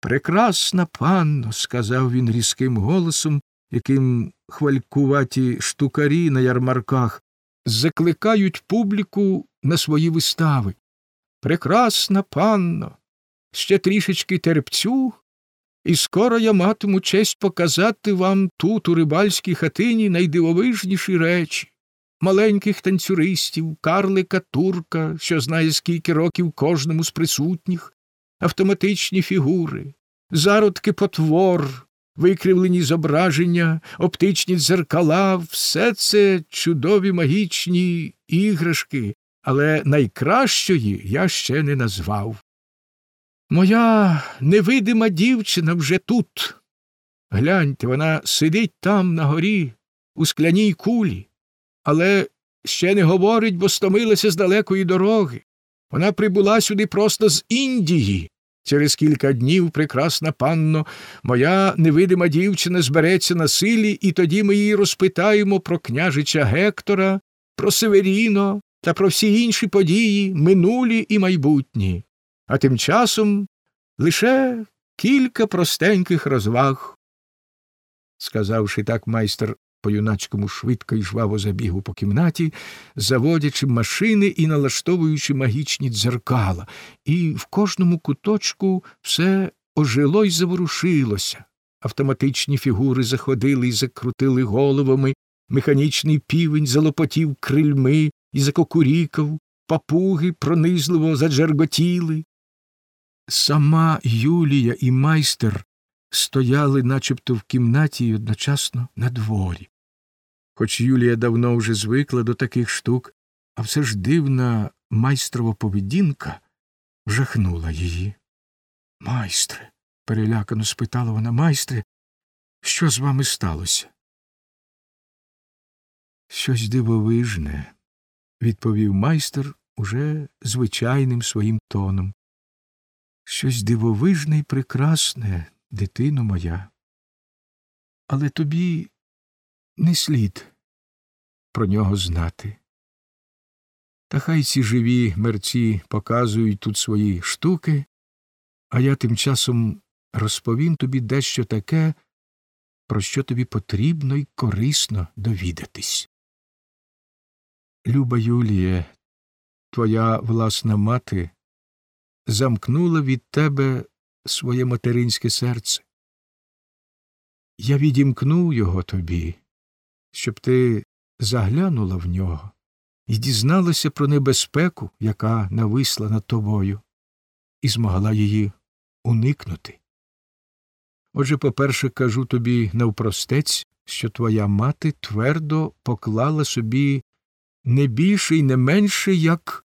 Прекрасна панно, сказав він різким голосом, яким хвалькуваті штукарі на ярмарках закликають публіку на свої вистави. Прекрасна панно, ще трішечки терпцю, і скоро я матиму честь показати вам тут, у рибальській хатині, найдивовижніші речі маленьких танцюристів, карлика турка, що знає, скільки років кожному з присутніх, автоматичні фігури, зародки потвор, викривлені зображення, оптичні дзеркала, все це чудові магічні іграшки, але найкращої я ще не назвав. Моя невидима дівчина вже тут. Гляньте, вона сидить там на горі, у скляній кулі, але ще не говорить, бо стомилася з далекої дороги. Вона прибула сюди просто з Індії. Через кілька днів, прекрасна панно, моя невидима дівчина збереться на силі, і тоді ми її розпитаємо про княжича Гектора, про Северіно та про всі інші події, минулі і майбутні. А тим часом лише кілька простеньких розваг. Сказавши так, майстер по юнацькому швидко й жваво забігу по кімнаті, заводячи машини і налаштовуючи магічні дзеркала, і в кожному куточку все ожило й заворушилося. Автоматичні фігури заходили і закрутили головами, механічний півень залопотів крильми і закокурікав, папуги пронизливо заджерготіли. Сама Юлія і майстер стояли начебто в кімнаті й одночасно на дворі. Хоч Юлія давно вже звикла до таких штук, а все ж дивна майстрова поведінка вжахнула її. Майстре, перелякано спитала вона майстре, що з вами сталося? Щось дивовижне, відповів майстер уже звичайним своїм тоном. Щось дивовижне і прекрасне, дитино моя. Але тобі не слід про нього знати. Та хай ці живі мерці показують тут свої штуки, а я тим часом розповім тобі дещо таке, про що тобі потрібно й корисно довідатись. Люба Юлія, твоя власна мати замкнула від тебе своє материнське серце. Я відімкнув його тобі, щоб ти заглянула в нього і дізналася про небезпеку, яка нависла над тобою, і змогла її уникнути. Отже, по перше, кажу тобі навпростець, що твоя мати твердо поклала собі не більше і не менше, як